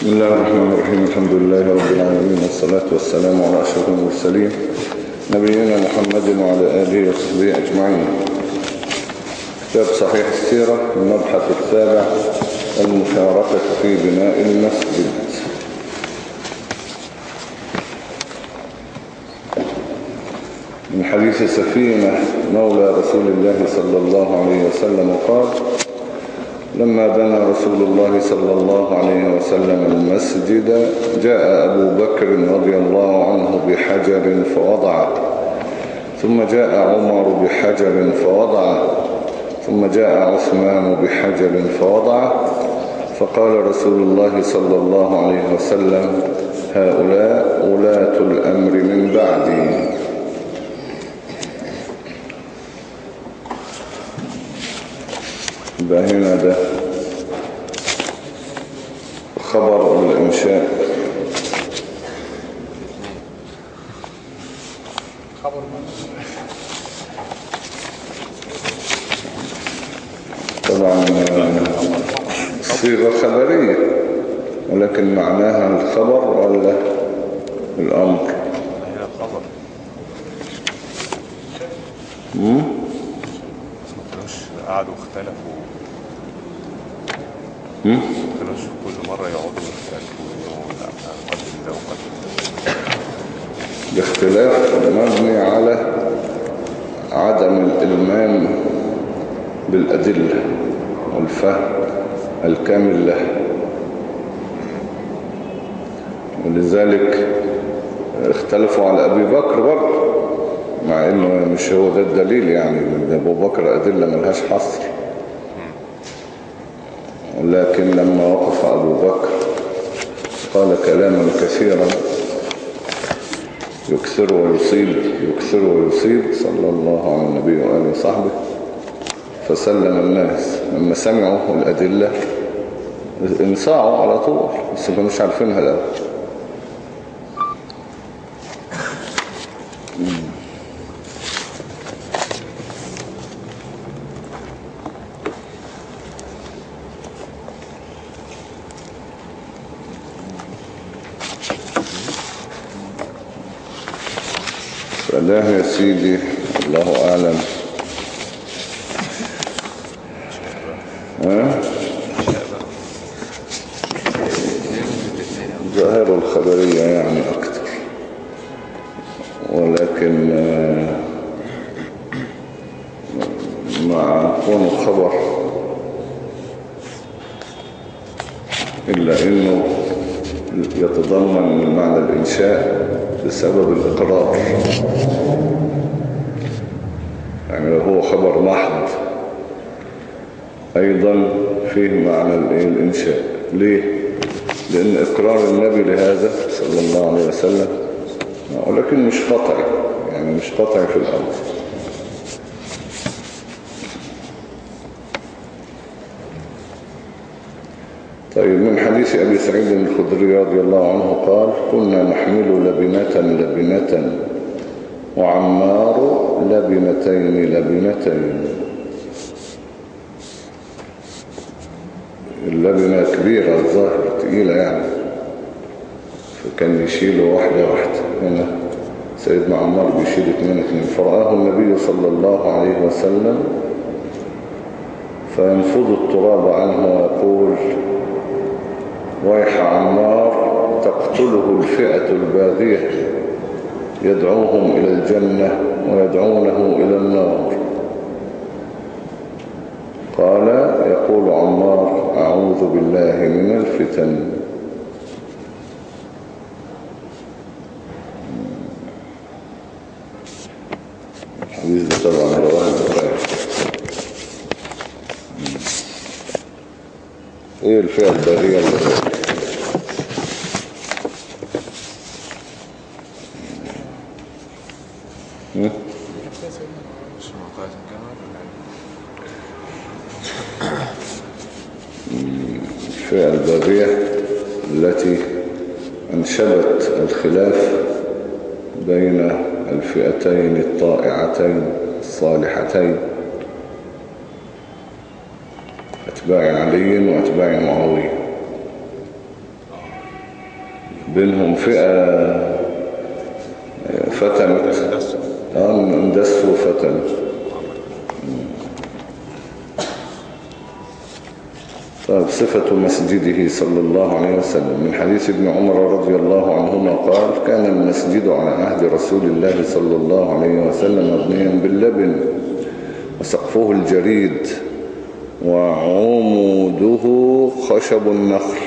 بسم الله الرحمن الرحيم. الحمد لله رب العالمين. والصلاة والسلام على أشرف المرسلين نبينا محمد وعلى آله وصحبه أجمعين. كتاب صحيح السيرة المبحث السابع المشاركة في بناء المسجد. من حديث سفينة مولى رسول الله صلى الله عليه وسلم قال لما بنى رسول الله صلى الله عليه وسلم المسجد جاء أبو بكر رضي الله عنه بحجر فوضعه ثم جاء عمر بحجر فوضعه ثم جاء عثمان بحجر فوضعه فقال رسول الله صلى الله عليه وسلم هؤلاء ولاة الأمر من بعدي. يبقى هنا ده خبر الإنشاء. خبر طبعا صيغة خبرية ولكن معناها الخبر ولا الأمر؟ هي خبر مم؟ بس ما كانوش قعدوا؟ ما كانوش كل مرة يقعدوا يختلفوا انه لا قدم ده وقدم ده الاختلاف مبني على عدم الإلمام بالأدلة والفهم الكامل له. ولذلك اختلفوا على أبي بكر برضه. مع إنه مش هو ده الدليل يعني ده أبو بكر أدلة ملهاش حصر. ولكن لما وقف أبو بكر قال كلاما كثيرا يكثر ويصيب يكثر ويصيب صلى الله على النبي وآله وصحبه فسلم الناس. لما سمعوا الأدلة انصاعوا على طول بس ما كانوش عارفينها الأول فده يا سيدي الله أعلم ها؟ ظاهر الخبرية يعني أكتر ولكن آه، مع كونه خبر إلا إنه يتضمن معنى الإنشاء بسبب الإقرار يعني لو هو خبر محض أيضا فيه معنى الإيه؟ الإنشاء ليه؟ لأن إقرار النبي لهذا صلى الله عليه وسلم ولكن مش قطعي يعني مش قطعي في الأمر طيب من حديث أبي سعيد الخدري رضي الله عنه قال كنا نحمل لبنة لبنة وعمار لبنتين لبنتين. اللبنة كبيرة الظاهر تقيلة يعني. فكان يشيله واحدة واحدة. هنا سيدنا عمار بيشيل اثنين اثنين فرآه النبي صلى الله عليه وسلم فينفض التراب عنه ويقول ويح عمار تقتله الفئة الباغية. يدعوهم إلى الجنة ويدعونه إلى النار. قال يقول عمار أعوذ بالله من الفتن. الحديث طبعا إيه الفئة الباغية اللي صلى الله عليه وسلم. من حديث ابن عمر رضي الله عنهما قال كان المسجد على عهد رسول الله صلى الله عليه وسلم مبنيا باللبن وسقفه الجريد وعموده خشب النخل.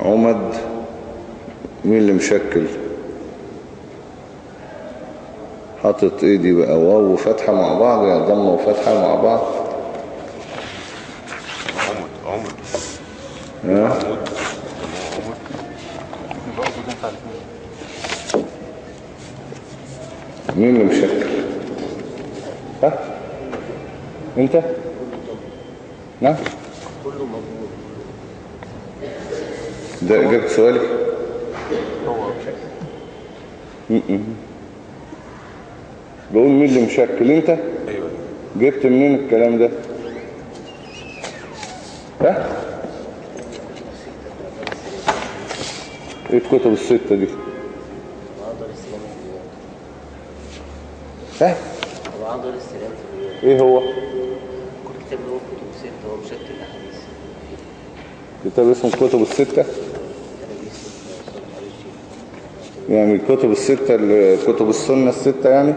عمد مين اللي مشكل؟ حاطط إيه دي بقى واو وفتحة مع بعض يعني ضمة وفتحة مع بعض عمد عمد ها مين اللي مشكل؟ ها؟ انت؟ نعم ده اجابة سؤالي؟ م-م. بقول مين اللي مشكل؟ انت؟ أيوه. جبت منين الكلام ده؟ ها؟ إيه الكتب الستة دي؟ ها؟ إيه هو؟ كل كتاب له كتب ستة هو مشكل أحاديث كتاب اسمه الكتب الستة؟ يعني الكتب الستة ال- كتب السنة الستة يعني؟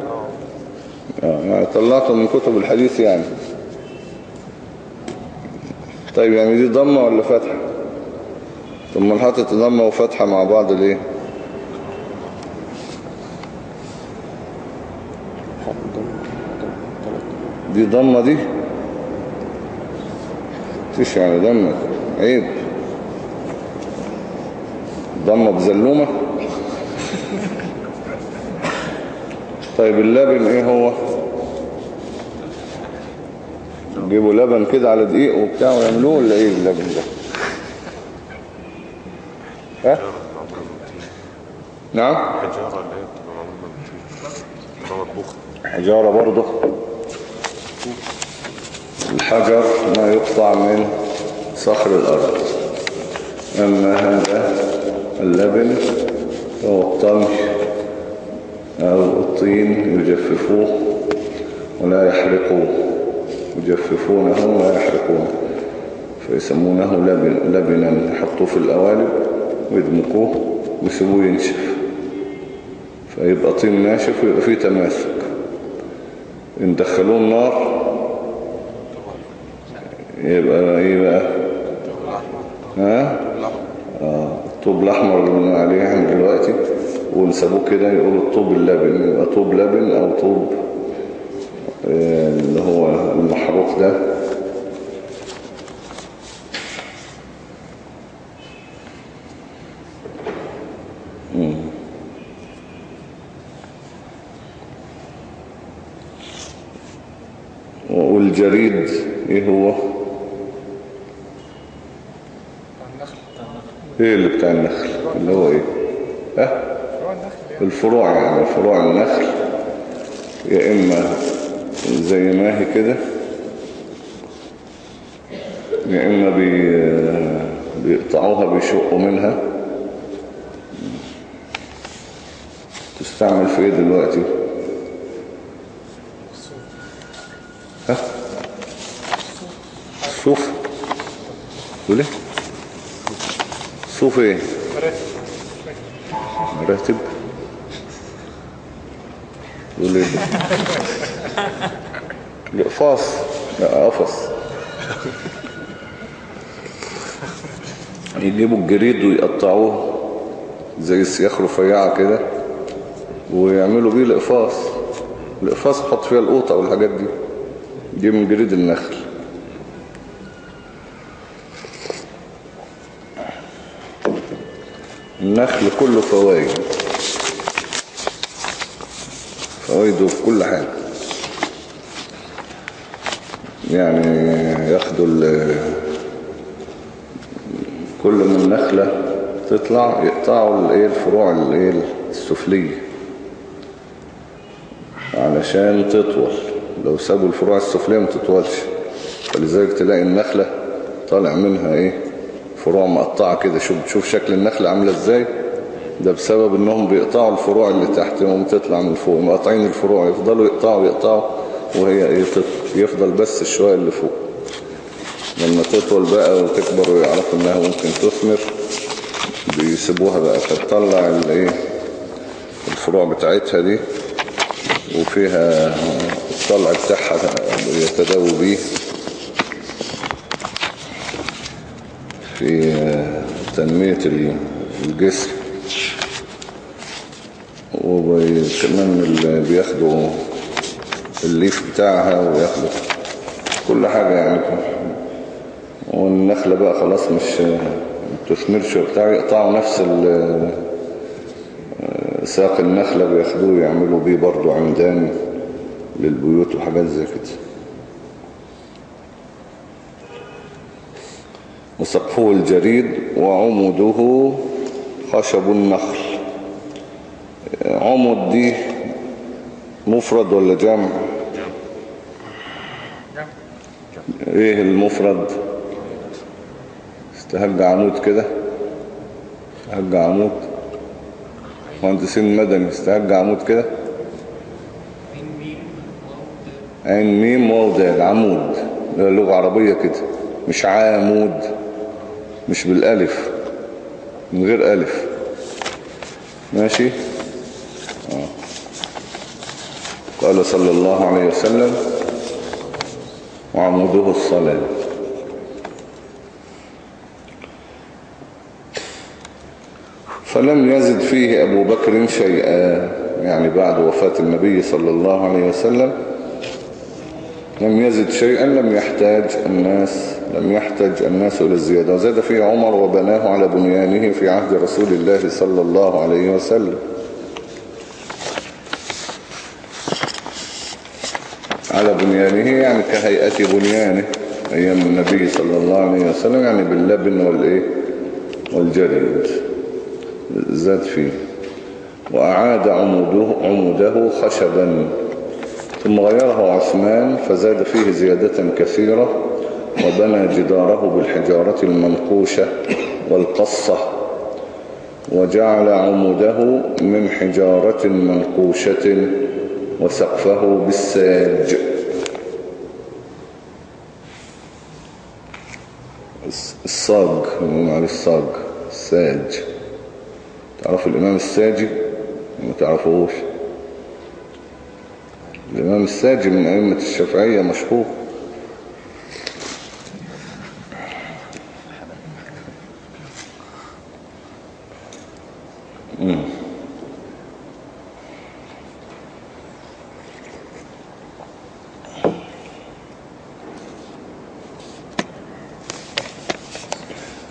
آه يعني طلعته من كتب الحديث يعني. طيب يعني دي ضمة ولا فتحة؟ ما حاطط ضمة وفتحة مع بعض ليه؟ دي ضمة دي؟ تش يعني ضمة. عيب. ضمة بزلومة. طيب اللبن إيه هو؟ يجيبوا لبن كده على دقيق وبتاع ويعملوه ولا إيه اللبن ده. ها؟ نعم؟ حجارة اللي هي مطبوخة حجارة برضه. الحجر ما يقطع من صخر الأرض. أما هذا اللبن هو الطمش أو الطين يجففوه ولا يحرقوه. يجففونه ولا يحرقونه فيسمونه لبن لبنا. يحطوه في القوالب ويدمقوه ويسيبوه ينشف. فيبقى طين ناشف ويبقى فيه تماسك. إن دخلوه النار يبقى إيه بقى ها؟ آه الطوب الأحمر اللي قلنا عليه إحنا دلوقتي. ونسابوه كده يقولوا الطوب اللبن. يبقى طوب لبن أو طوب آه، اللي هو المحروق ده. والجريد إيه هو؟ إيه اللي بتاع النخل؟ اللي هو إيه؟ ها؟ الفروع يعني فروع النخل. يا إما زي ما هي كده يا إما بي بيقطعوها بيشقوا منها. تستعمل في إيه دلوقتي؟ صوف. تقول إيه؟ صوف إيه؟ مراتب. يقول إيه؟ القفاص لا قفص. يجيبوا الجريد ويقطعوه زي السياخ رفيعة كده ويعملوا بيه القفاص القفاص حط فيها القوطة والحاجات دي. دي من جريد النخل. النخل كله فوائد فوائده في كل حاجة. يعني ياخدوا كل من النخلة تطلع يقطعوا الايه الفروع الايه السفلية. علشان تطول. لو سابوا الفروع السفلية ما تطولش. فلذلك تلاقي النخلة طالع منها إيه؟ الفروع مقطعة كده. شوف شوف شكل النخلة عاملة إزاي. ده بسبب إنهم بيقطعوا الفروع اللي تحت وهم تطلع من فوق. مقطعين الفروع يفضلوا يقطعوا يقطعوا وهي تط- يفضل بس الشوية اللي فوق. لما تطول بقى وتكبر ويعرفوا إنها ممكن تثمر بيسيبوها بقى فتطلع الايه الفروع بتاعتها دي وفيها الطلع بتاعها يتداووا بيه. في تنمية الجسم. وكمان اللي بياخدوا الليف بتاعها وياخدوا كل حاجة يعني. والنخلة بقى خلاص مش تثمرش وبتاع. يقطعوا نفس ال- ساق النخلة بياخدوه يعملوا بيه برضو عمدان للبيوت وحاجات زي كده. وسقفه الجريد وعمده خشب النخل. عمد دي مفرد ولا جمع؟ إيه المفرد؟ استهج عمود كده. استهج عمود. مهندسين مدني استهج عمود كده. عين ميم واو دال عمود لغة عربية كده. مش عامود. مش بالالف من غير الف. ماشي؟ آه. قال صلى الله عليه وسلم وعموده الصلاة. فلم يزد فيه أبو بكر شيئا يعني بعد وفاة النبي صلى الله عليه وسلم. لم يزد شيئا لم يحتاج الناس لم يحتاج الناس إلى الزيادة. وزاد فيه عمر وبناه على بنيانه في عهد رسول الله صلى الله عليه وسلم. على بنيانه يعني كهيئة بنيانه أيام النبي صلى الله عليه وسلم يعني باللبن والإيه؟ والجريد زاد فيه. وأعاد عموده, عموده خشبا. ثم غيره عثمان فزاد فيه زيادة كثيرة وبنى جداره بالحجارة المنقوشة والقصة وجعل عموده من حجارة منقوشة وسقفه بالساج. الصاج يقولون عليه الصاج الساج. تعرفوا الإمام الساجي؟ ما تعرفوش الإمام الساجي من أئمة الشافعية مشهور.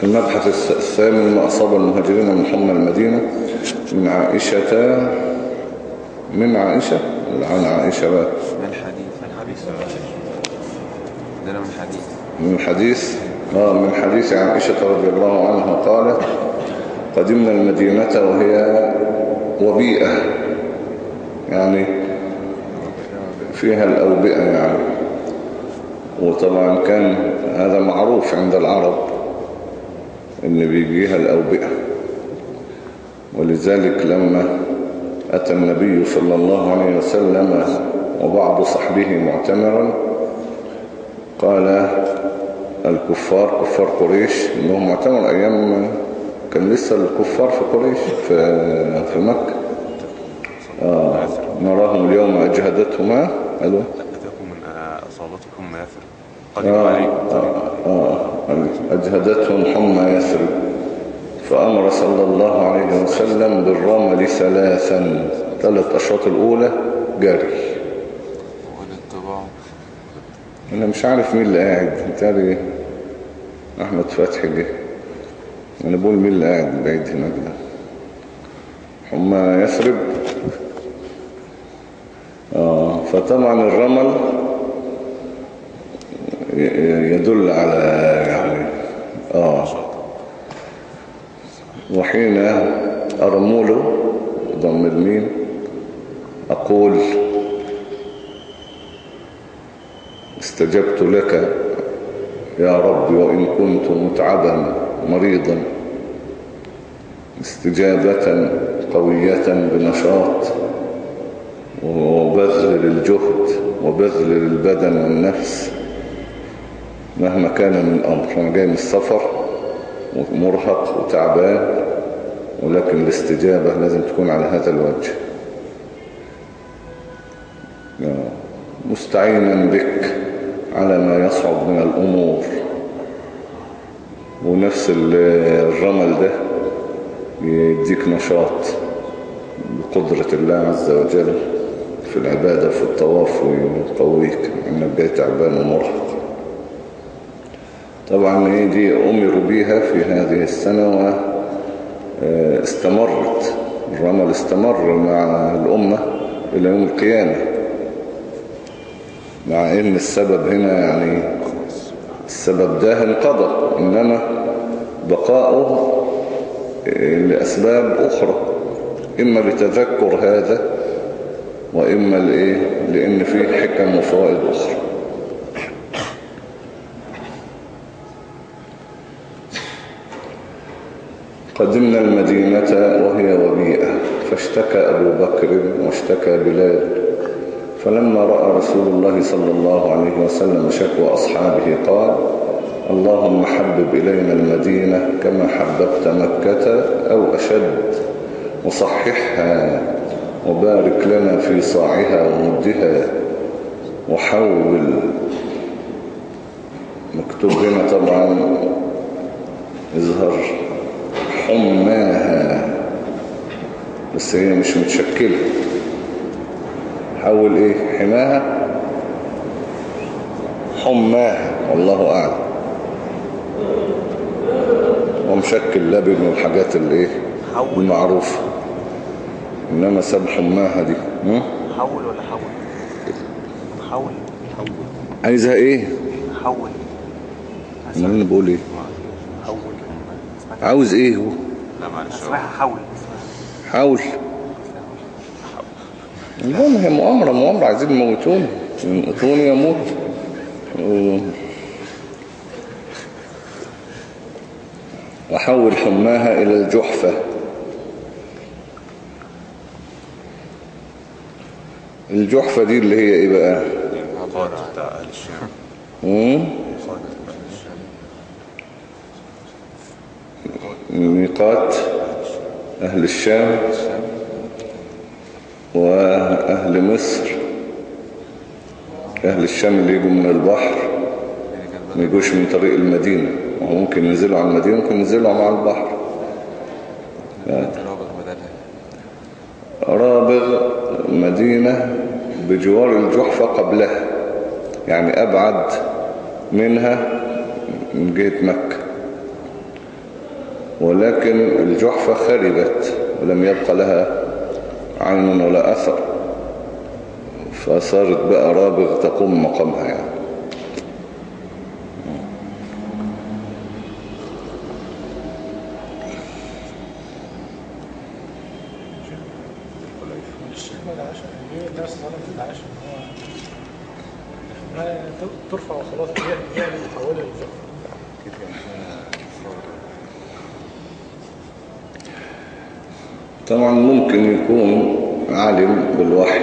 المبحث الثامن ما أصاب المهاجرين من حمى المدينة من عائشة من عائشة عن عائشة بقى. من حديث من حديث عندنا من حديث. من حديث آه من حديث عائشة رضي الله عنها قالت قدمنا المدينة وهي وبيئة. يعني فيها الأوبئة يعني. وطبعا كان هذا معروف عند العرب إن بيجيها الأوبئة. ولذلك لما أتى النبي صلى الله عليه وسلم وبعض صحبه معتمرا. قال الكفار كفار قريش إنهم معتمر أيام كان لسه الكفار في قريش في, في مكة. آه نراهم اليوم أجهدتهما. قالوا أتاكم من آه، أصابتكم ما يثرب قدم آه عليكم آه آه أجهدتهم حمى يثرب فأمر صلى الله عليه وسلم بالرمل ثلاثا. ثلاث أشواط الأولى جري. أنا مش عارف مين اللي قاعد. بالتالي أحمد فتحي جه. أنا بقول مين اللي قاعد بعيد هناك ده. حمى يثرب. آه فطبعا الرمل يدل على يعني آه وحين أرمل ضم الميم أقول استجبت لك يا رب وإن كنت متعبا مريضا استجابة قوية بنشاط وبذل للجهد وبذل للبدن والنفس مهما كان من أمر أنا جاي من السفر. ومرهق وتعبان ولكن الاستجابة لازم تكون على هذا الوجه. مستعينا بك على ما يصعب من الأمور. ونفس الرمل ده يديك نشاط بقدرة الله عز وجل في العبادة في الطواف ويقويك. إنك جاي تعبان ومرهق. طبعا إيه دي امروا بيها في هذه السنة واستمرت الرمل استمر مع الأمة إلى يوم القيامة. مع إن السبب هنا يعني السبب ده انقضى إنما بقاؤه لأسباب أخرى. إما لتذكر هذا وإما لإيه؟ لأن فيه حكم وفوائد أخرى. قدمنا المدينة وهي وبيئة. فاشتكى أبو بكر واشتكى بلال. فلما رأى رسول الله صلى الله عليه وسلم شكوى أصحابه قال اللهم حبب إلينا المدينة كما حببت مكة أو أشد. وصححها وبارك لنا في صاعها ومدها. وحول مكتوب هنا طبعا اظهر حماها. بس هي مش متشكلة. حول إيه؟ حماها. حماها. والله أعلم. ومشكل لبن والحاجات اللي إيه. المعروفة. إنما ساب حماها دي? حول ولا حول؟ حول. حول عايزها إيه؟ حول. أنا بقول إيه؟ حول عاوز إيه هو؟ لا معلش. اسمها حول. حاول المهم هي مؤامرة مؤامرة. عايزين يموتوني يموتوني يموت. و- وحول حماها إلى الجحفة. الجحفة دي اللي هي إيه بقى؟ المقاطع بتاع أهل الشام مم؟ مقاطع أهل الشام ميقات أهل الشام وأهل مصر. أهل الشام اللي يجوا من البحر ما يجوش من طريق المدينة. وهو ممكن ينزلوا على المدينة ممكن ينزلوا على البحر. رابغ مدينة بجوار الجحفة قبلها. يعني أبعد منها من جهة مكة. ولكن الجحفة خربت ولم يبقى لها عين ولا أثر فصارت بقى رابغ تقوم مقامها يعني ليه الناس ظلمت العاشر هو ما ترفع وخلاص هي هي اللي بتحولها للجحر كده كان فيها كفار. طبعا ممكن يكون عالم بالوحي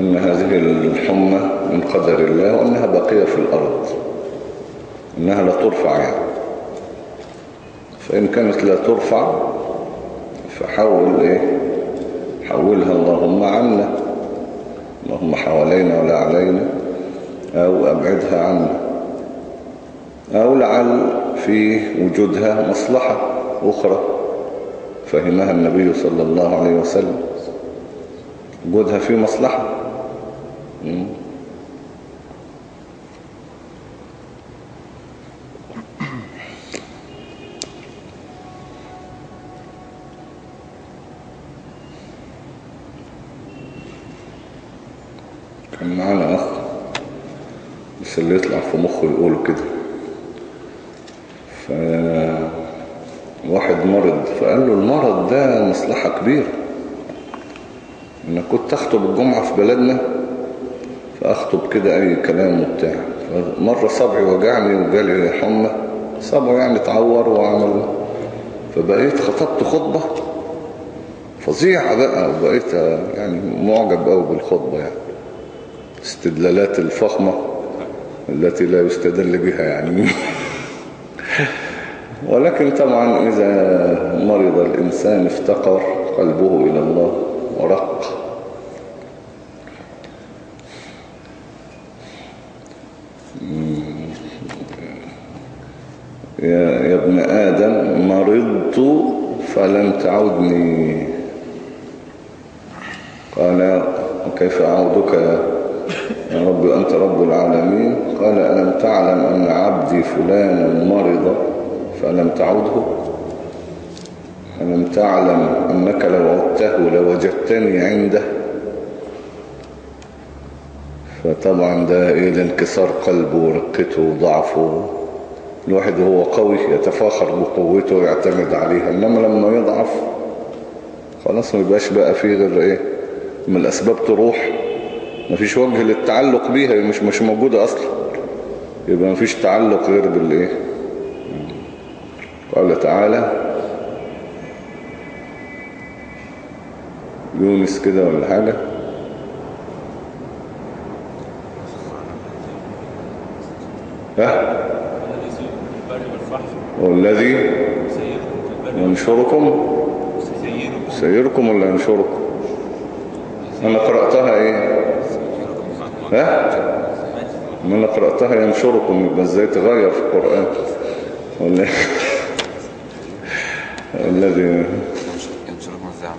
أن هذه الحمى من قدر الله وأنها باقية في الأرض أنها لا ترفع يعني. فإن كانت لا ترفع فحول إيه؟ حولها اللهم عنا اللهم حوالينا ولا علينا أو أبعدها عنا أو لعل في وجودها مصلحة أخرى. فهمها النبي صلى الله عليه وسلم. وجودها في مصلحة. كان معانا أخ بس اللي يطلع في مخه يقوله كده. واحد مرض فقال له المرض ده مصلحة كبيرة. أنا كنت أخطب الجمعة في بلدنا فأخطب كده أي كلام وبتاع. مرة صبعي وجعني وجالي حمى صابه يعني اتعور وعمل. فبقيت خطبت خطبة فظيعة بقى وبقيت يعني معجب قوي بالخطبة يعني. استدلالات الفخمة التي لا يستدل بها يعني. ولكن طبعا إذا مرض الإنسان افتقر قلبه إلى الله ورق. يا, ابن آدم مرضت فلم تعودني قال وكيف أعودك يا رب؟ أنت رب العالمين. قال ألم تعلم أن عبدي فلانا مرض؟ فلم تعوده ألم تعلم أنك لو عدته لوجدتني عنده؟ فطبعا ده إيه لانكسار قلبه ورقته وضعفه. الواحد وهو قوي يتفاخر بقوته ويعتمد عليها إنما لما يضعف خلاص ما يبقاش بقى فيه غير إيه؟ من الأسباب تروح. مفيش وجه للتعلق بيها مش مش موجودة أصلا. يبقى مفيش تعلق غير بالإيه؟ قال تعالى يونس كده ولا حاجة؟ ها؟ والذي ينشركم سيركم ولا ينشركم؟ أنا قرأتها إيه؟ ها؟ ما أنا قرأتها ينشركم يبقى إزاي تغير في القرآن؟ ولا إيه؟ الذي ينشركم إزاي يا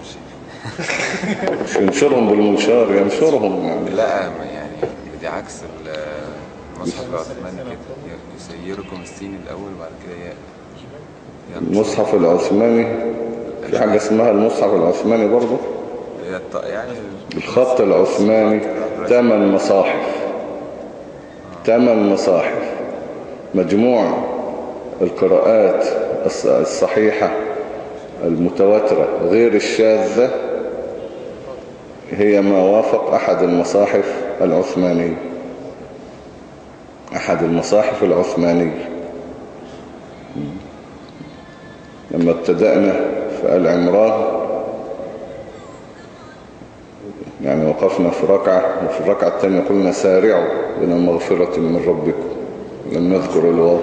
مش ينشرهم بالمنشار ينشرهم يعني. لا يعني دي عكس ال- المصحف العثماني كده. يسيركم السين الأول وبعد كده ياء المصحف العثماني؟ في حاجة اسمها المصحف العثماني برضه؟ يعني الخط العثماني. ثمان مصاحف. ثمان مصاحف. مجموع القراءات الص- الصحيحة. المتواترة غير الشاذة هي ما وافق أحد المصاحف العثمانية. أحد المصاحف العثمانية. لما ابتدأنا في آل عمران يعني وقفنا في ركعة وفي الركعة الثانية قلنا سارعوا إلى مغفرة من ربكم لم نذكر الواو.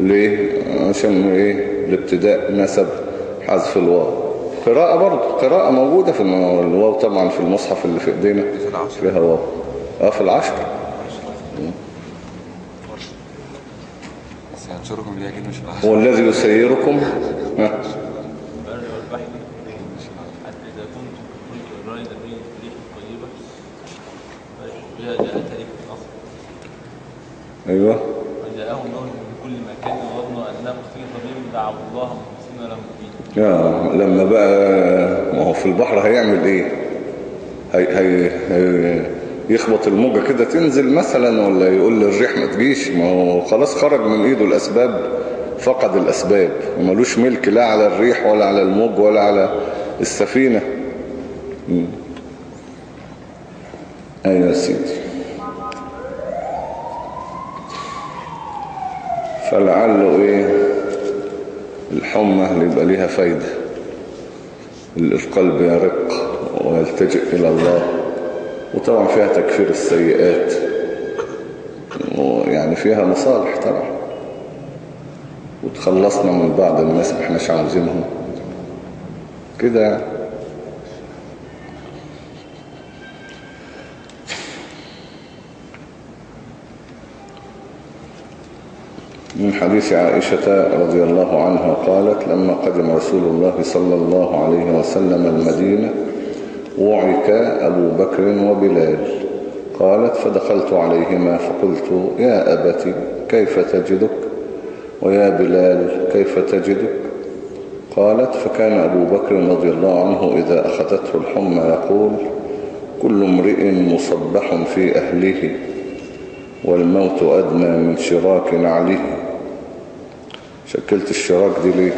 ليه؟ عشان إيه؟ الابتداء نسب حذف الواو. قراءة برضه قراءة موجودة في الواو طبعا في المصحف اللي في إيدينا. فيها واو. آه في العشر ينشركم دي أكيد مش العشر هو الذي يسيركم؟ ها؟ البر دعوا الله مخلصين الدين يا لما بقى ما هو في البحر هيعمل إيه؟ هي هي هي يخبط الموجة كده تنزل مثلا ولا يقول للريح ما تجيش؟ ما هو خلاص خرج من إيده الأسباب فقد الأسباب. وملوش ملك لا على الريح ولا على الموج ولا على السفينة. أيوه يا سيدي. فلعله إيه؟ الحمى اللي يبقى ليها فايدة. القلب يرق ويلتجئ إلى الله. وطبعا فيها تكفير السيئات. ويعني فيها مصالح طبعا. وتخلصنا من بعض الناس ما عاوزينهم. كده يعني. من حديث عائشة رضي الله عنها قالت لما قدم رسول الله صلى الله عليه وسلم المدينة وعك أبو بكر وبلال. قالت فدخلت عليهما فقلت يا أبت كيف تجدك؟ ويا بلال كيف تجدك؟ قالت فكان أبو بكر رضي الله عنه إذا أخذته الحمى يقول كل امرئ مصبح في أهله والموت أدنى من شراك نعله شكلت الشراك دي ليه؟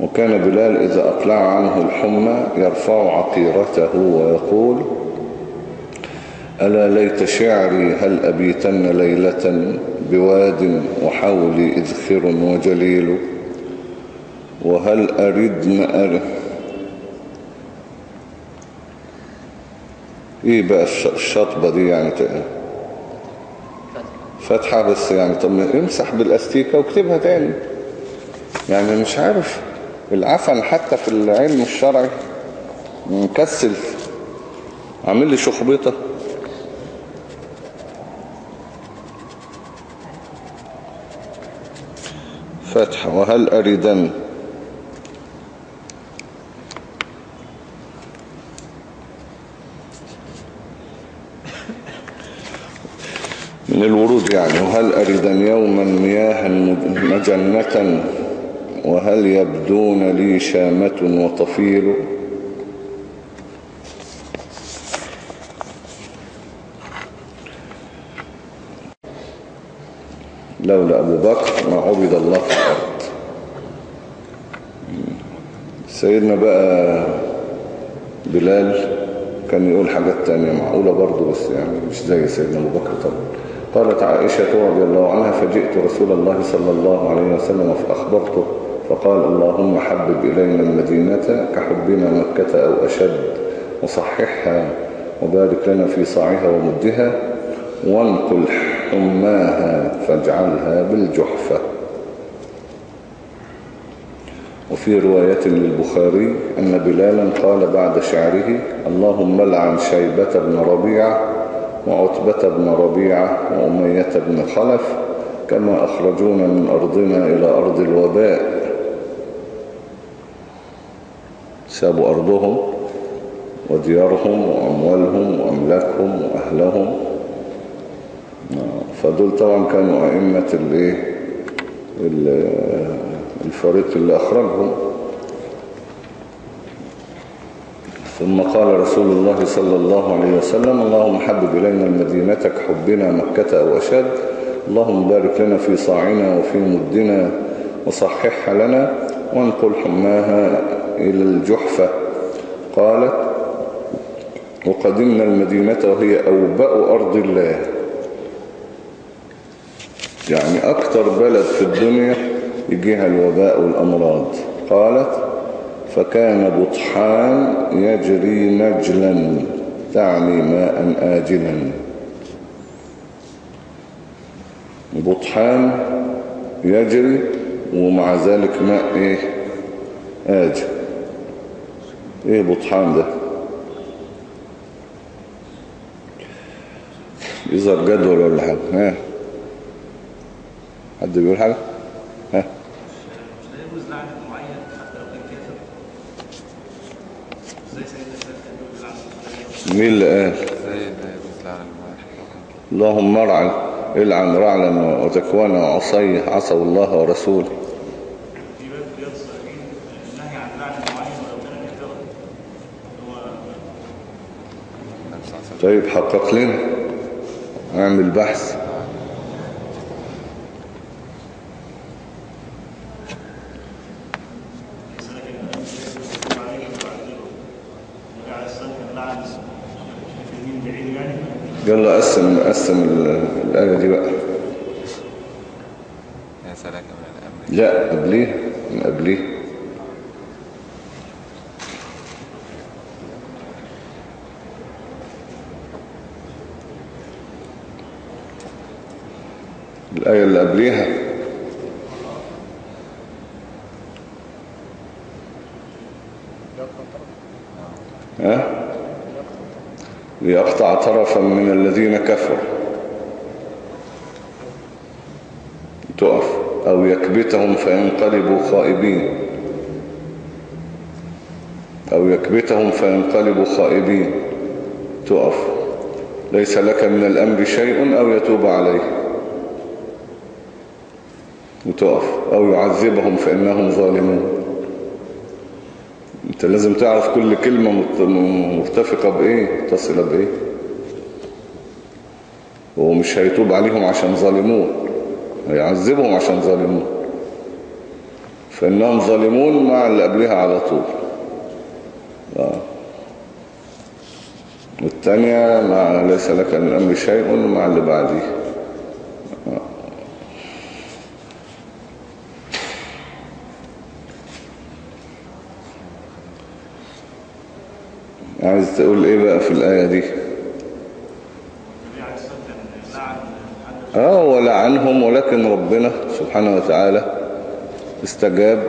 وكان بلال إذا أقلع عنه الحمى يرفع عقيرته ويقول ألا ليت شعري هل أبيتن ليلة بواد وحولي إذخر وجليل؟ وهل أردن أر إيه بقى الش- الشطبة دي يعني؟ ت- فتحة بس يعني طب امسح بالأستيكة واكتبها تاني. يعني مش عارف العفن حتى في العلم الشرعي مكسل. عامل لي شخبطة. فتحة وهل أريدن من الورود يعني وهل أريدن يوما مياها مجنة وهل يبدون لي شامة وطفيل؟ لولا أبو بكر ما عبد الله في الأرض. سيدنا بقى بلال كان يقول حاجات تانية معقولة برضه بس يعني مش زي سيدنا أبو بكر طبعا. قالت عائشة رضي الله عنها فجئت رسول الله صلى الله عليه وسلم فأخبرته فقال اللهم حبب إلينا المدينة كحبنا مكة أو أشد وصححها وبارك لنا في صاعها ومدها وانقل حماها فاجعلها بالجحفة. وفي رواية للبخاري أن بلالا قال بعد شعره اللهم لعن شيبة بن ربيعة وعتبة بن ربيعة وأمية بن خلف كما أخرجونا من أرضنا إلى أرض الوباء. سابوا أرضهم وديارهم وأموالهم وأملاكهم وأهلهم. فدول طبعا كانوا أئمة الفريق اللي أخرجهم. ثم قال رسول الله صلى الله عليه وسلم اللهم حبب إلينا المدينة كحبنا مكة أو أشد. اللهم بارك لنا في صاعنا وفي مدنا وصححها لنا وانقل حماها إلى الجحفة. قالت وقدمنا المدينة وهي أوبأ أرض الله. يعني أكتر بلد في الدنيا يجيها الوباء والأمراض. قالت فكان بطحان يجري نجلا تعني ماء آجلا. بطحان يجري ومع ذلك ماء إيه؟ آجل إيه بطحان ده؟ يظهر جدول ولا حاجة؟ ها؟ حد بيقول حاجة ها مش لا يجوز لعنة معين حتى لو كان كافر زي سيدنا الشيخ كان بيقول لعنة مين اللي قال اللهم ارعن العن رعلا وتكوانا وعصيه. عصوا الله ورسوله. طيب حقق لنا. اعمل بحث عليه السلام كان لعن من بعيد يعني يلا قسم قسم ال- الآية دي بقى. يا سلام من الأمر لا قبليه من قبليه. الآية اللي قبليها ها ليقطع طرفا من الذين كفروا. تقف أو يكبتهم فينقلبوا خائبين. أو يكبتهم فينقلبوا خائبين. تقف. ليس لك من الأمر شيء أو يتوب عليه وتقف. أو يعذبهم فإنهم ظالمون. انت لازم تعرف كل كلمة مرتفقة بإيه متصلة بإيه. هو مش هيتوب عليهم عشان ظالموه هيعذبهم عشان ظالموه. فإنهم ظالمون مع اللي قبلها على طول. آه. والتانية مع ليس لك من الأمر شيء مع اللي بعديه. عايز تقول إيه بقى في الآية دي؟ آه ولعنهم ولكن ربنا سبحانه وتعالى استجاب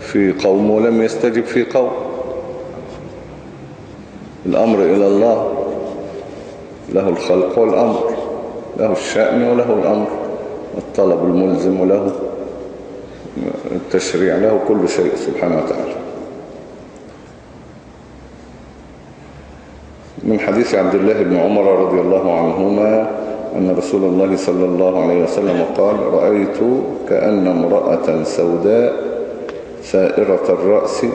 في قوم ولم يستجب في قوم. الأمر إلى الله. له الخلق والأمر. له الشأن وله الأمر. الطلب الملزم وله التشريع له كل شيء سبحانه وتعالى من حديث عبد الله بن عمر رضي الله عنهما أن رسول الله صلى الله عليه وسلم قال رأيت كأن امرأة سوداء سائرة الرأس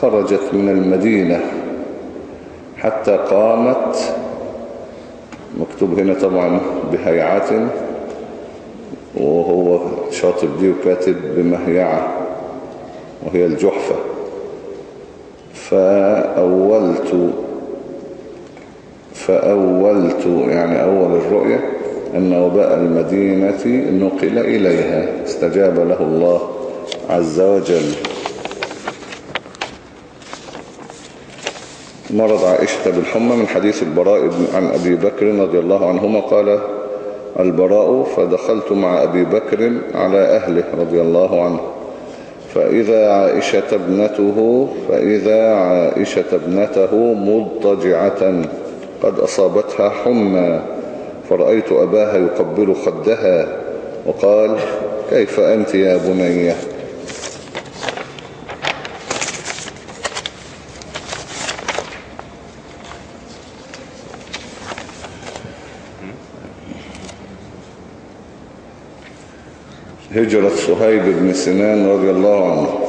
خرجت من المدينة حتى قامت مكتوب هنا طبعا بهيعة وهو شاطب دي وكاتب بمهيعة وهي الجحفة. فأولت فأولت يعني أول الرؤية أن وباء المدينة نقل إليها استجاب له الله عز وجل. مرض عائشة بالحمى من حديث البراء عن أبي بكر رضي الله عنهما قال البراء فدخلت مع أبي بكر على أهله رضي الله عنه فإذا عائشة ابنته فإذا عائشة ابنته مضطجعة. قد أصابتها حمى فرأيت أباها يقبل خدها وقال كيف أنت يا بني؟ هجرة صهيب بن سنان رضي الله عنه.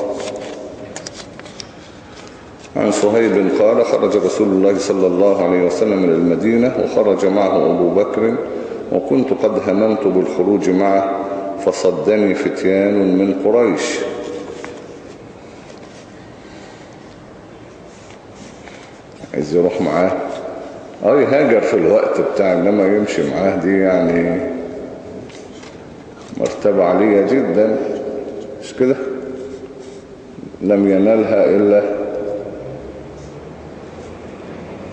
عن صهيب قال خرج رسول الله صلى الله عليه وسلم من المدينة وخرج معه أبو بكر وكنت قد هممت بالخروج معه فصدني فتيان من قريش. عايز يروح معاه؟ آه يهاجر في الوقت بتاع لما يمشي معاه دي يعني مرتبة عالية جدا. مش كده؟ لم ينالها إلا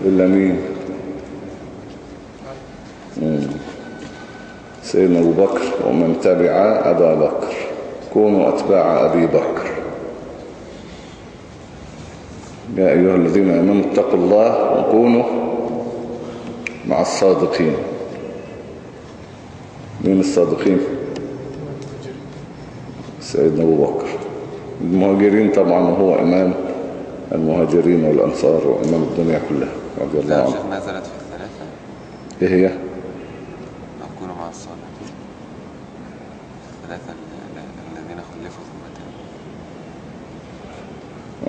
إلا مين. سيدنا أبو بكر ومن تبع أبا بكر. كونوا أتباع أبي بكر. يا أيها الذين آمنوا اتقوا الله وكونوا مع الصادقين. مين الصادقين؟ سيدنا أبو بكر. المهاجرين طبعا هو إمام المهاجرين والأنصار وإمام الدنيا كلها. رضي الله لا عنه. نزلت في الثلاثة؟ إيه هي؟ أكون مع الصالحين الثلاثة ال- ال- الذين خلفوا ثم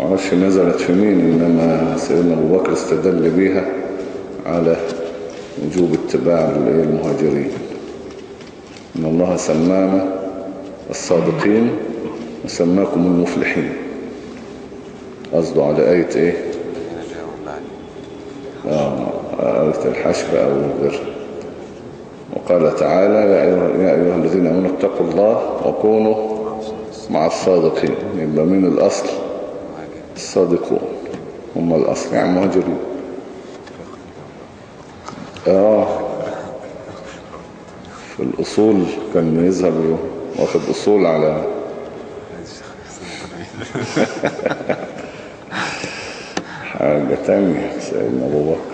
معرفش نزلت في مين إنما سيدنا أبو بكر استدل بيها على وجوب اتباع المهاجرين. إن الله سمانا الصادقين وسماكم المفلحين. قصده على آية إيه الذين جاءوا آية الحشر أو البر وقال تعالى يا أيها, الذين آمنوا اتقوا الله وكونوا مع الصادقين. يبقى من الأصل الصادقون. هم الأصل. يعني مهاجرين آه. في الأصول كان يذهب واخد أصول على حاجة تانية سيدنا أبو بكر.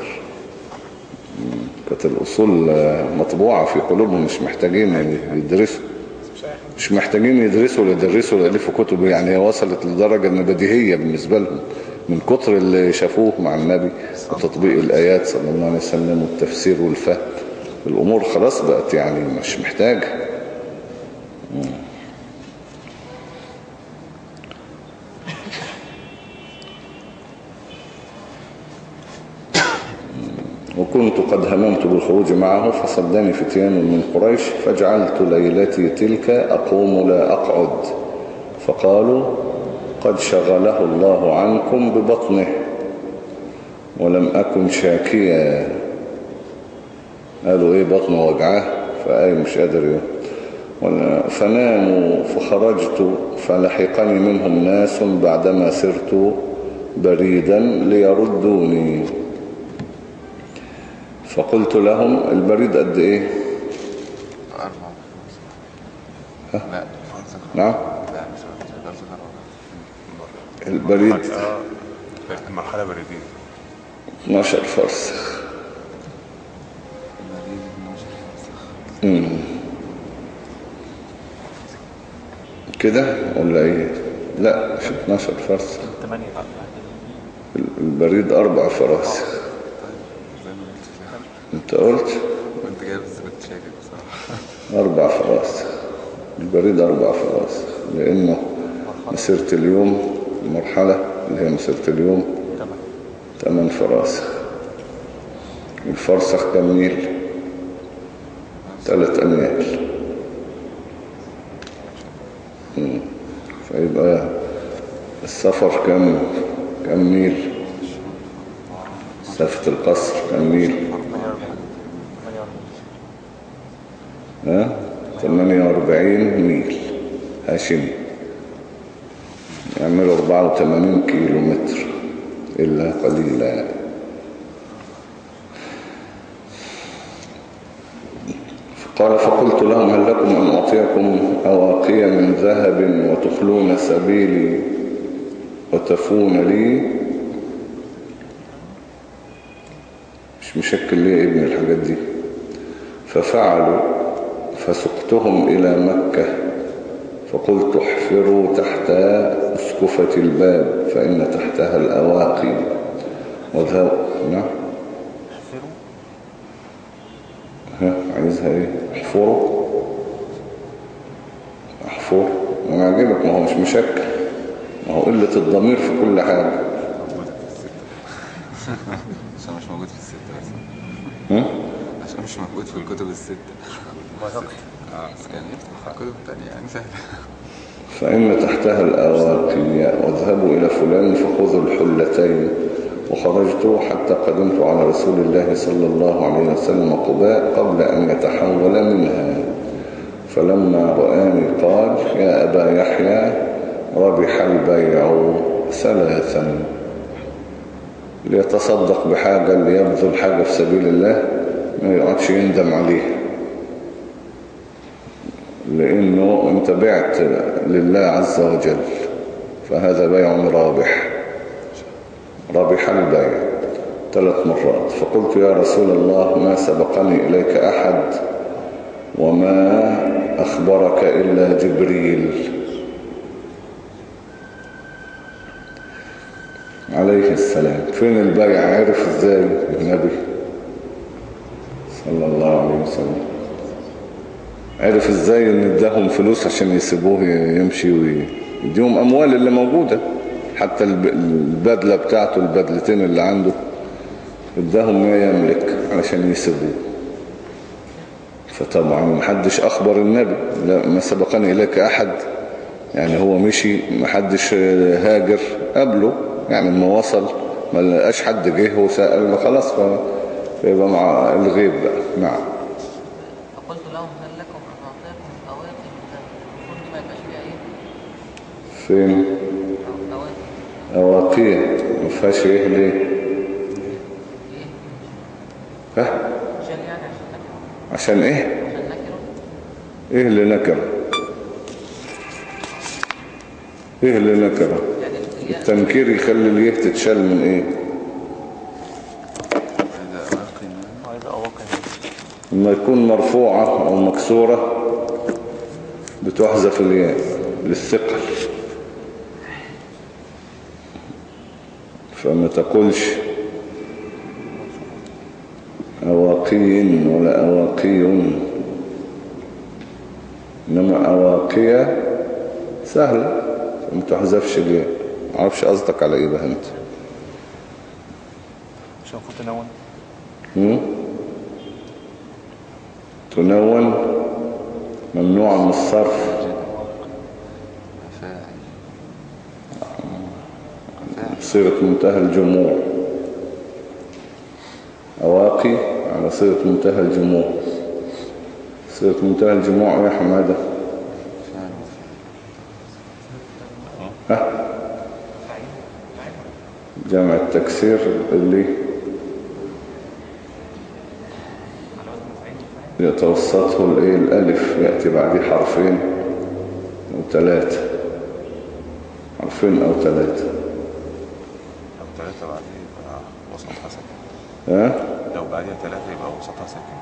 الأصول مطبوعة في قلوبهم مش محتاجين يدرسوا. مش محتاجين يدرسوا ولا يألفوا كتب يعني هي وصلت لدرجة ان بديهية بالنسبة لهم من كتر اللي شافوه مع النبي وتطبيق الآيات صلى الله عليه وسلم والتفسير والفهم. الأمور خلاص بقت يعني مش محتاجة. مم. وكنت قد هممت بالخروج معه فصدني فتيان من قريش فجعلت ليلتي تلك أقوم لا أقعد. فقالوا قد شغله الله عنكم ببطنه ولم أكن شاكيا. قالوا إيه بطنه وجعاه فأي مش قادر فناموا فخرجت فلحقني منهم ناس بعدما سرت بريدا ليردوني. فقلت لهم البريد قد إيه؟ أربعة. لا فرنسا نعم. البريد. آه، مرحلة بريدين 12 فرسخ المريض 12 فرنسا مم. كده ولا إيه؟ لا مش 12 فرسخ 8 البريد أربع فراسخ زي ما قلت فيها انت قلت؟ وانت جاي بس كنت شاكك بصراحة أربع فراسخ البريد أربع فراسخ لأنه مسيرة اليوم المرحلة اللي هي مسيرة اليوم ثمان فراسخ الفرسخ كم ميل؟ ثلاث أميال. فيبقى السفر كم كم ميل؟ مسافة القصر كم ميل ها 48 ميل. هاشمي يعملوا 84 كيلو متر إلا قليلا. قال فقلت لهم هل لكم أن أعطيكم أواقي من ذهب وتخلون سبيلي وتفون لي؟ مش مشكل ليه ابن الحاجات دي. ففعلوا فسقتهم إلى مكة فقلت احفروا تحت أسكفة الباب فإن تحتها الأواقي. وذهب نعم. ها عايزها إيه؟ احفره احفر. أنا عاجبك ما هو مش مشكل. ما هو قلة الضمير في كل حاجة. موجودة في الستة. عشان مش موجود في الستة بس. ها؟ عشان مش موجود في الكتب الستة. آه يعني سهلة فإن تحتها الأواقي واذهبوا إلى فلان فخذوا الحلتين وخرجت حتى قدمت على رسول الله صلى الله عليه وسلم قباء قبل أن يتحول منها. فلما رآني قال يا أبا يحيى ربح البيع ثلاثا. ليتصدق بحاجة ليبذل حاجة في سبيل الله ما يقعدش يندم عليها لأنه انت بعت لله عز وجل فهذا بيع رابح. رابح البيع ثلاث مرات. فقلت يا رسول الله ما سبقني إليك أحد وما أخبرك إلا جبريل. عليه السلام. فين البيع؟ عرف إزاي النبي صلى الله عليه وسلم؟ عرف إزاي إن اداهم فلوس عشان يسيبوه يمشي ويديهم أموال اللي موجودة. حتى الب- البدلة بتاعته البدلتين اللي عنده اداهم ما يملك علشان يسيبوه. فطبعا محدش أخبر النبي لا ما سبقني إليك أحد. يعني هو مشي محدش هاجر قبله. يعني لما وصل ما لقاش حد جه وسأل خلاص فيبقى مع الغيب بقى. نعم فقلت لهم هل لكم أن أعطيكم أواقي من ذهب المفروض دي ما يبقاش فيها إيه؟ فين؟ أو- أواقي أواقية. ما فيهاش إيه ليه؟ ها؟ عشان إيه؟ إيه اللي نكرة؟ إيه اللي الياء التنكير يخلي اليه تتشال من إيه؟ لما يكون مرفوعة أو مكسورة بتحذف الياء للثقل. فما تقولش. أواقي ولا أواقي إنما أواقية سهلة فما تحذفش الياء معرفش قصدك على إيه بقى أنت. المفروض تنون؟ تنون؟ ممنوع من الصرف. صيغة منتهى الجموع. أواقي على صيغة منتهى الجموع. صيغة منتهى الجموع يا حمادة. ها؟ جمع التكسير اللي يتوسطه الإيه؟ الألف. يأتي بعديه حرفين أو ثلاثة. حرفين أو ثلاثة لو ثلاثة بعدين يبقى وسطها ساكن ها؟ لو بعديها ثلاثة يبقى وسطها ساكن.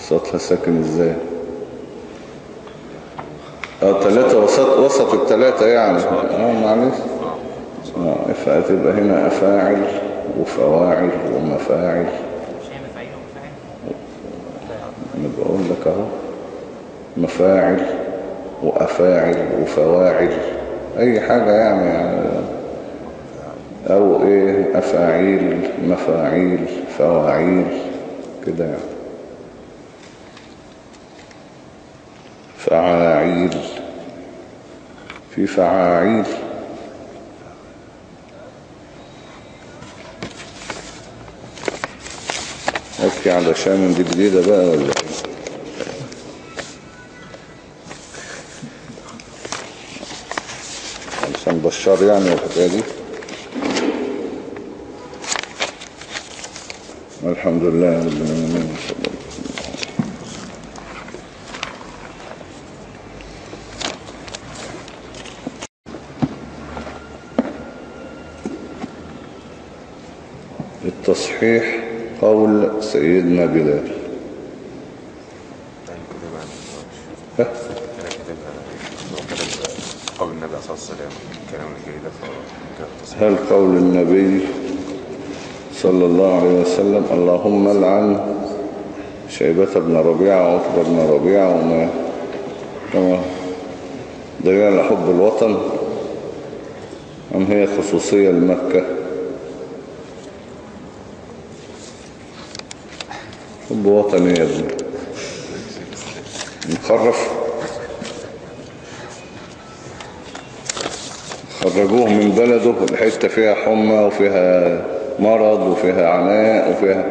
وسطها ساكن إزاي؟ آه ثلاثة وسط وسط الثلاثة يعني. آه معلش. آه فتبقى هنا أفاعل وفواعل ومفاعل. أنا بقول لك اهو. مفاعل وأفاعل وفواعل. أي حاجة يعني, يعني أو إيه أفاعيل مفاعيل فواعيل كده يعني. فعاعيل. في فعاعيل. أوكي علشان دي جديدة بقى ولا إيه؟ علشان بشار يعني والحكاية دي. الحمد لله رب العالمين. التصحيح قول سيدنا بلال. هل قول النبي صلى الله عليه وسلم اللهم العن شيبة بن ربيعة وعتبة بن ربيعة وما كما دليل حب الوطن أم هي خصوصية لمكة؟ حب وطني يا ابني. مخرف. خرجوه من بلده الحتة فيها حمى وفيها مرض وفيها عناء وفيها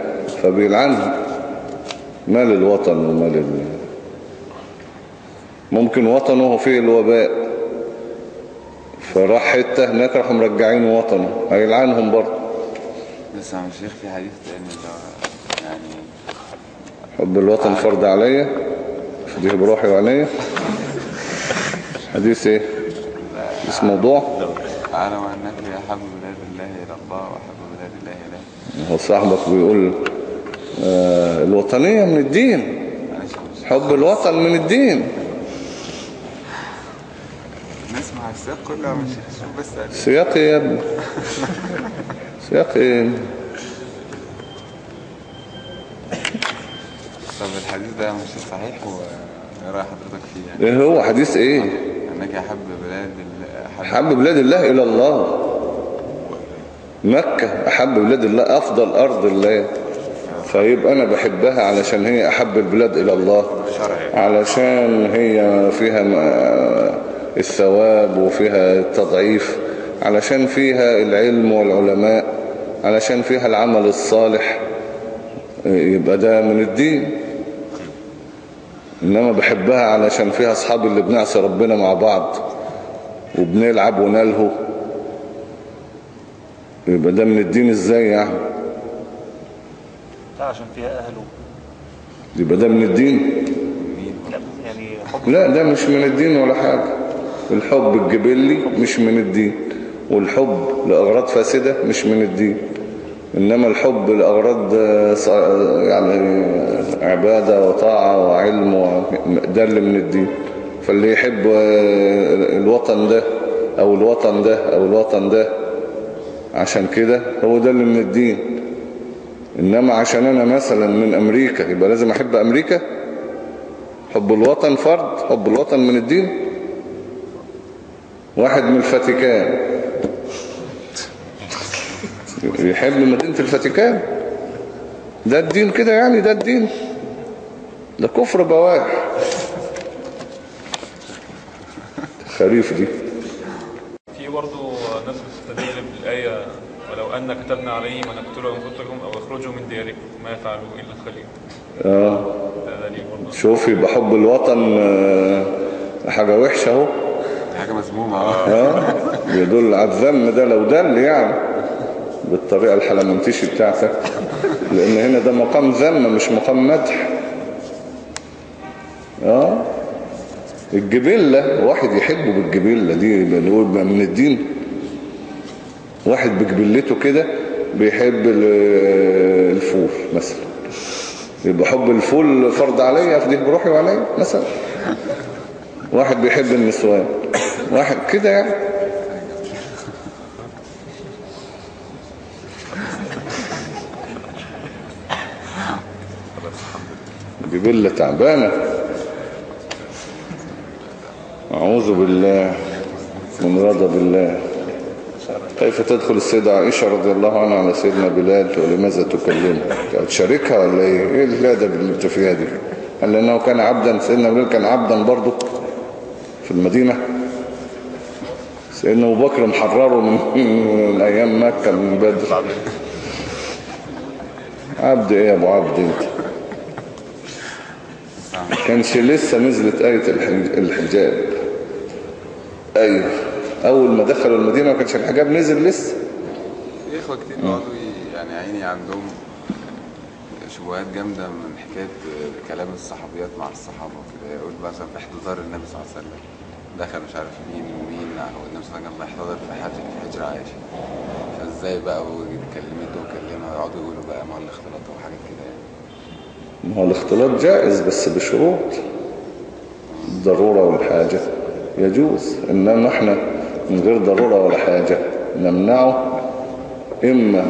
فبيلعنها مال الوطن ومال ال... ممكن وطنه فيه الوباء. فراح حتة هناك راحوا مرجعين وطنه. هيلعنهم برضه. بس يا عم الشيخ في حديث هو يعني حب الوطن فرض عليا. فديه بروحي وعليا حديث إيه؟ اسم موضوع. أعلم أنك أحب بلاد الله إلى الله إليه هو صاحبك بيقول آه الوطنية من الدين. حب الوطن من الدين. نسمع السياق كله شوف بس. قال. سياق إيه يا ابني. سياق إيه طب الحديث ده الشيخ صحيح رأي حضرتك فيه يعني؟ إيه هو حديث إيه؟ أنك أحب بلاد الله أحب بلاد الله إلى الله. مكة أحب بلاد الله أفضل أرض الله. فيبقى أنا بحبها علشان هي أحب البلاد إلى الله علشان هي فيها الثواب وفيها التضعيف علشان فيها العلم والعلماء علشان فيها العمل الصالح. يبقى ده من الدين. إنما بحبها علشان فيها أصحاب اللي بنعصي ربنا مع بعض وبنلعب ونلهو. يبقى ده من الدين إزاي يعني عشان فيها أهله. يبقى ده من الدين؟ لا يعني لا ده مش من الدين ولا حاجة. الحب الجبلي مش من الدين والحب لأغراض فاسدة مش من الدين. إنما الحب لأغراض يعني عبادة وطاعة وعلم و- ده اللي من الدين. فاللي يحب الوطن ده أو الوطن ده أو الوطن ده عشان كده هو ده اللي من الدين. إنما عشان أنا مثلا من أمريكا يبقى لازم أحب أمريكا؟ حب الوطن فرض حب الوطن من الدين؟ واحد من الفاتيكان. يحب مدينة الفاتيكان؟ ده الدين كده يعني ده الدين. ده كفر بواح. خريف دي في برضه ناس بتستدل بالآية ولو أن كتبنا عليهم أن اقتلوا أنفسكم أو اخرجوا من دياركم ما يفعلوا إلا الخليل. آه. برضه شوف يبقى حب الوطن آه، حاجة وحشة أهو. حاجة مذمومة آه. بيدل على الذم ده لو دل يعني. بالطريقة الحلمنتشي بتاعتك. لأن هنا ده مقام ذم مش مقام مدح. آه. الجبلة واحد يحبه بالجبلة دي من الدين. واحد بجبلته كده بيحب ال- الفول مثلا. يبقى حب الفول فرض عليا افديه بروحي وعليا؟ مثلا. واحد بيحب النسوان. واحد كده يعني. جبلة تعبانة. أعوذ بالله من غضب الله كيف تدخل السيدة عائشة رضي الله عنها على سيدنا بلال ولماذا تكلمه تشاركها ولا إيه؟ إيه الادب اللي أنت فيها دي؟ هل لأنه كان عبدا سيدنا بلال كان عبدا برضه في المدينة. سيدنا أبو بكر محرره من, أيام مكة من بدر. عبد إيه يا أبو عبد أنت؟ كانش لسه نزلت آية الحج- الحجاب. أيوه. أول ما دخلوا المدينة ما كانش الحجاب نزل لسه. في إخوة كتير بيقعدوا ي- يعني عيني عندهم شبهات جامدة من حكاية كلام الصحابيات مع الصحابة وكده. يقول مثلا في احتضار النبي صلى الله عليه وسلم. دخل مش عارف مين ومين هو النبي صلى الله عليه وسلم في حجر في حجر عائشة. فإزاي بقى وكلمته وكلمها يقعدوا يقولوا بقى مع الاختلاط وحاجات كده يعني؟ ما هو الاختلاط جائز بس بشروط. الضرورة والحاجة. يجوز. إنما إحنا من غير ضرورة ولا حاجة نمنعه. إما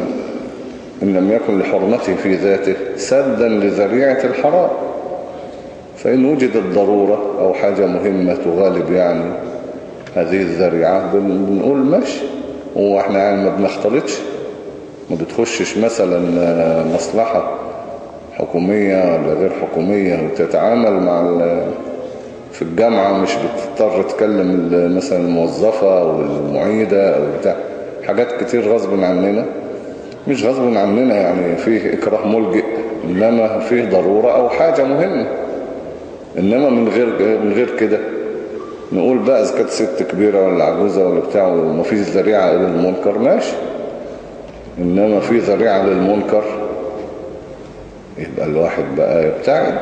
إن لم يكن لحرمته في ذاته سدا لذريعة الحرام فإن وجدت ضرورة أو حاجة مهمة تغالب يعني هذه الذريعة. بن- بنقول ماشي هو إحنا يعني ما بنختلطش ما بتخشش مثلا آه، مصلحة حكومية ولا غير حكومية وتتعامل مع في الجامعة مش بتضطر تكلم مثلا الموظفة أو المعيدة أو بتاع. حاجات كتير غصب عننا. مش غصب عننا يعني فيه إكراه ملجئ إنما فيه ضرورة أو حاجة مهمة. إنما من غير من غير كده. نقول بقى إذا كانت ست كبيرة ولا عجوزة ولا بتاع ومفيش ذريعة إلى المنكر ماشي. إنما في ذريعة للمنكر يبقى الواحد بقى يبتعد.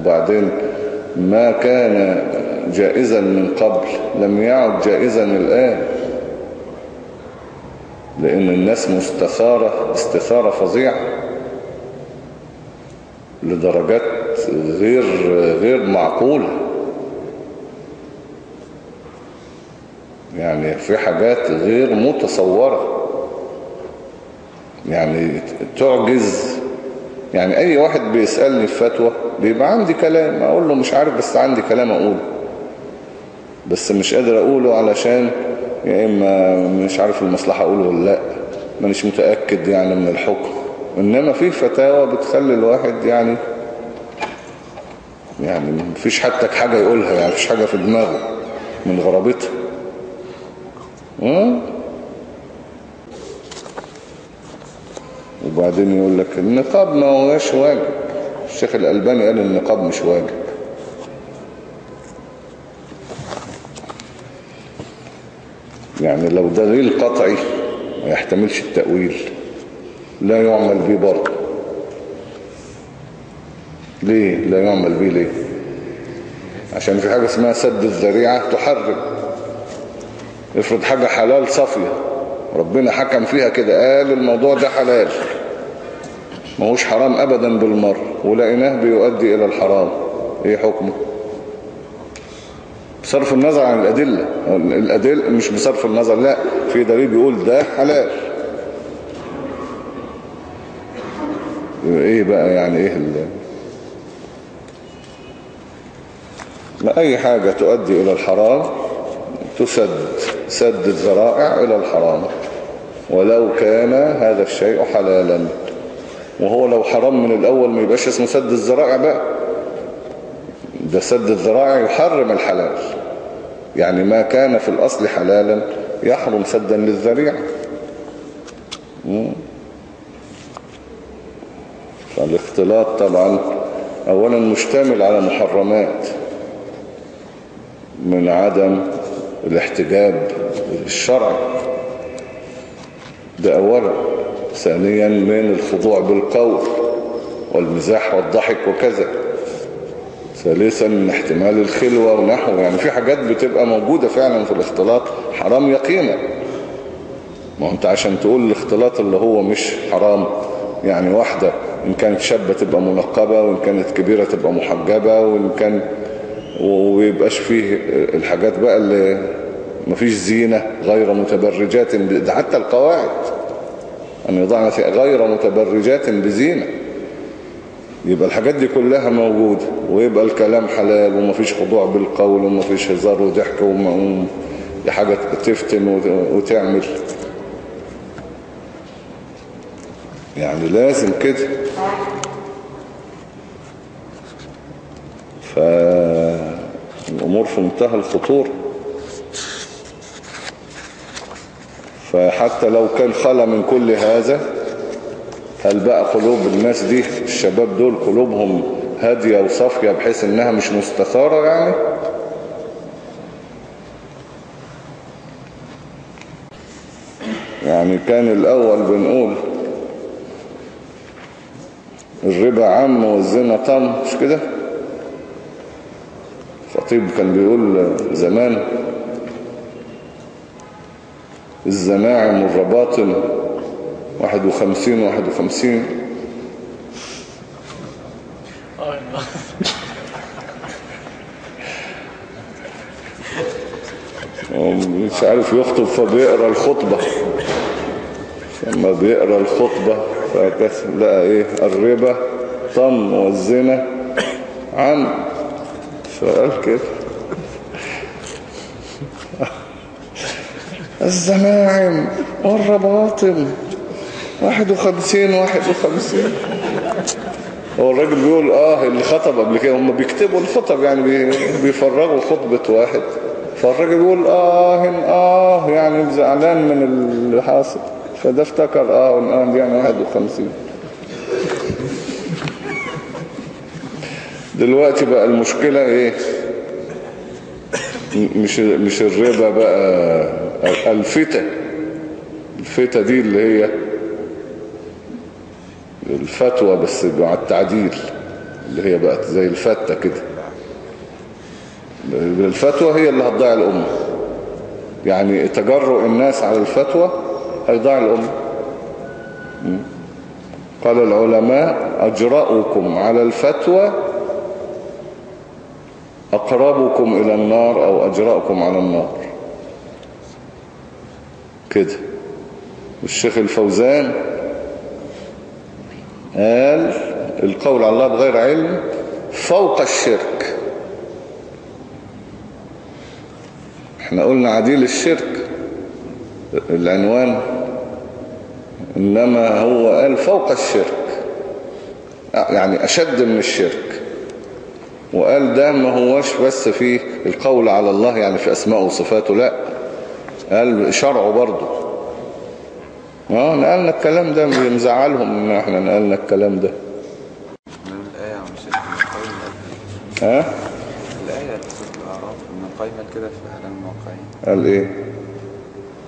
وبعدين ما كان جائزا من قبل لم يعد جائزا الآن. لأن الناس مستثارة استثارة فظيعة. لدرجات غير غير معقولة. يعني في حاجات غير متصورة. يعني تعجز يعني أي واحد بيسألني في فتوى بيبقى عندي كلام أقول له مش عارف بس عندي كلام أقوله. بس مش قادر أقوله علشان يا إما مش عارف المصلحة أقوله ولا لأ مانيش متأكد يعني من الحكم. إنما في فتاوى بتخلي الواحد يعني يعني مفيش حتى حاجة يقولها يعني مفيش حاجة في دماغه من غرابتها. وبعدين يقول لك النقاب ما هوش واجب. الشيخ الألباني قال النقاب مش واجب. يعني لو دليل قطعي ما يحتملش التأويل. لا يعمل به برضه. ليه لا يعمل به ليه؟ عشان في حاجة اسمها سد الذريعة تحرم. افرض حاجة حلال صافية. ربنا حكم فيها كده قال الموضوع ده حلال. ما هوش حرام ابدا بالمر ولقيناه بيؤدي إلى الحرام. إيه حكمه؟ بصرف النظر عن الأدلة. الأدلة مش بصرف النظر لا في دليل بيقول ده حلال. إيه بقى يعني إيه ال... ما أي حاجة تؤدي إلى الحرام؟ تسد سد الذرائع إلى الحرام. ولو كان هذا الشيء حلالا. وهو لو حرام من الأول ما يبقاش اسمه سد الذرائع بقى. ده سد الذرائع يحرم الحلال. يعني ما كان في الأصل حلالا يحرم سدا للذريعة. فالاختلاط طبعا أولا مشتمل على محرمات من عدم الاحتجاب الشرعي. ده أولا. ثانيا من الخضوع بالقول والمزاح والضحك وكذا. ثالثا من احتمال الخلوة ونحو يعني في حاجات بتبقى موجودة فعلا في الاختلاط حرام يقينا. ما انت عشان تقول الاختلاط اللي هو مش حرام يعني واحدة إن كانت شابة تبقى منقبة وإن كانت كبيرة تبقى محجبة وإن كان ويبقاش فيه الحاجات بقى اللي مفيش زينة غير متبرجات ده حتى القواعد. أن يضعن في غير متبرجات بزينة. يبقى الحاجات دي كلها موجودة ويبقى الكلام حلال ومفيش خضوع بالقول ومفيش هزار وضحك وم- دي حاجة تفتن وت- وتعمل. يعني لازم كده. فالأمور في منتهى الخطورة. فحتى لو كان خلى من كل هذا هل بقى قلوب الناس دي الشباب دول قلوبهم هادية وصافية بحيث إنها مش مستثارة يعني؟ يعني كان الأول بنقول الربا عام والزنا طم مش كده؟ خطيب كان بيقول زمان الزناعم والرباطن واحد وخمسين واحد وخمسين. مش عارف يخطب فبيقرأ الخطبة. لما بيقرأ الخطبة فبس لقى إيه؟ الربا طم والزنا عن فقال كده. الزناعم والرباطم. واحد وخمسين واحد وخمسين. هو الراجل بيقول آه اللي خطب قبل كده هم بيكتبوا الخطب يعني بي- بيفرغوا خطبة واحد. فالراجل بيقول آه آه يعني زعلان من اللي حاصل فده افتكر آه آه يعني واحد وخمسين. دلوقتي بقى المشكلة إيه؟ مش مش الربا بقى الفتة الفتة دي اللي هي الفتوى بس مع التعديل اللي هي بقت زي الفتة كده. الفتوى هي اللي هتضيع الأمة. يعني تجرؤ الناس على الفتوى هيضيع الأمة. قال العلماء أجرأكم على الفتوى أقربكم إلى النار أو أجرأكم على النار. كده. والشيخ الفوزان قال القول على الله بغير علم فوق الشرك. إحنا قلنا عديل الشرك. العنوان إنما هو قال فوق الشرك. يعني أشد من الشرك. وقال ده ما هوش بس في القول على الله يعني في اسماء وصفاته لا. قال شرعه برضه. آه نقلنا الكلام ده مزعلهم إن إحنا نقلنا الكلام ده. من ها؟ الآية في سورة الأعراف ابن القيم قال كده في إعلان الموقعين قال إيه؟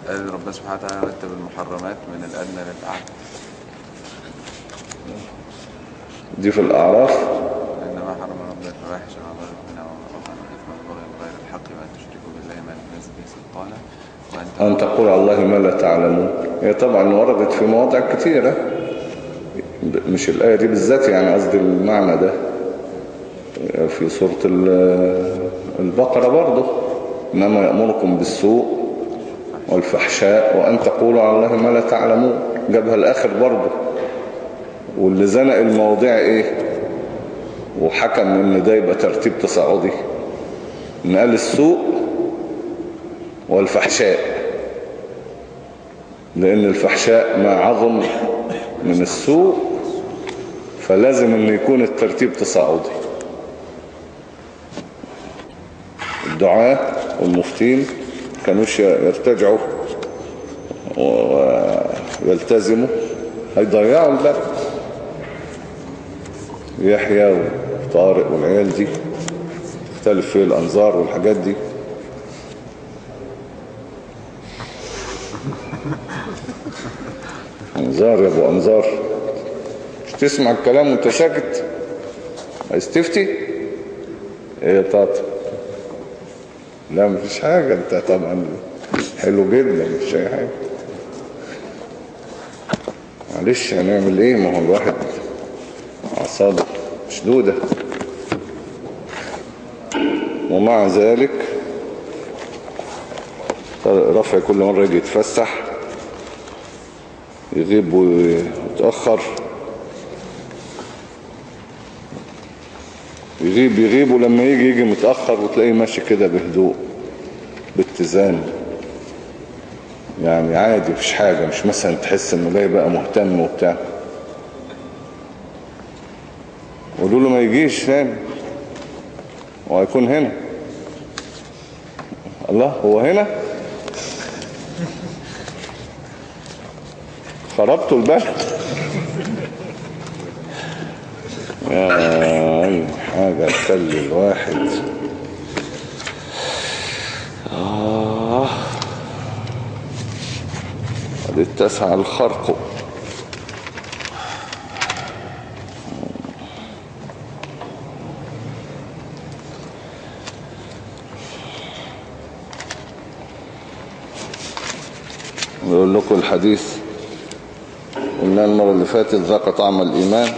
قال ربنا سبحانه وتعالى رتب المحرمات من الأدنى للأعلى دي في الأعراف؟ ربنا الفواحش ما ظهر منها وما بطن والإثم بغير الحق وأن تشركوا بالله ما لم ينزل به سلطانا وأن أن تقول على الله ما لا تعلمون. هي طبعا وردت في مواضع كثيرة. مش الآية دي بالذات يعني قصدي المعنى ده. في سورة ال- البقرة برضه. إنما يأمركم بالسوء والفحشاء وأن تقولوا على الله ما لا تعلمون. جابها الآخر برضه. واللي زنق المواضيع إيه؟ وحكم إن ده يبقى ترتيب تصاعدي. إن قال السوء والفحشاء. لأن الفحشاء ما عظم من السوء فلازم أن يكون الترتيب تصاعدي. الدعاة والمفتين كانوش يرتجعوا ويلتزموا. هيضيعوا البلد يحيى طارق والعيال دي تختلف في الأنظار والحاجات دي. أنظار يا أبو أنظار. مش تسمع الكلام وأنت ساكت؟ عايز تفتي؟ إيه يا طاط لا مفيش حاجة. أنت طبعا حلو جدا مش أي حاجة. معلش هنعمل إيه؟ ما هو الواحد مشدودة ومع ذلك رفع كل مرة يجي يتفسح يغيب ويتأخر. يغيب يغيب ولما يجي يجي متأخر وتلاقيه ماشي كده بهدوء باتزان. يعني عادي مفيش حاجة مش مثلا تحس إنه جاي بقى مهتم وبتاع قولوا له ما يجيش تاني وهيكون هنا. الله هو هنا؟ خربتوا البلد يا أي حاجة تخلي الواحد. آه. قد اتسع الخرق بيقول لكم الحديث. قلنا المرة اللي فاتت ذاق طعم الإيمان.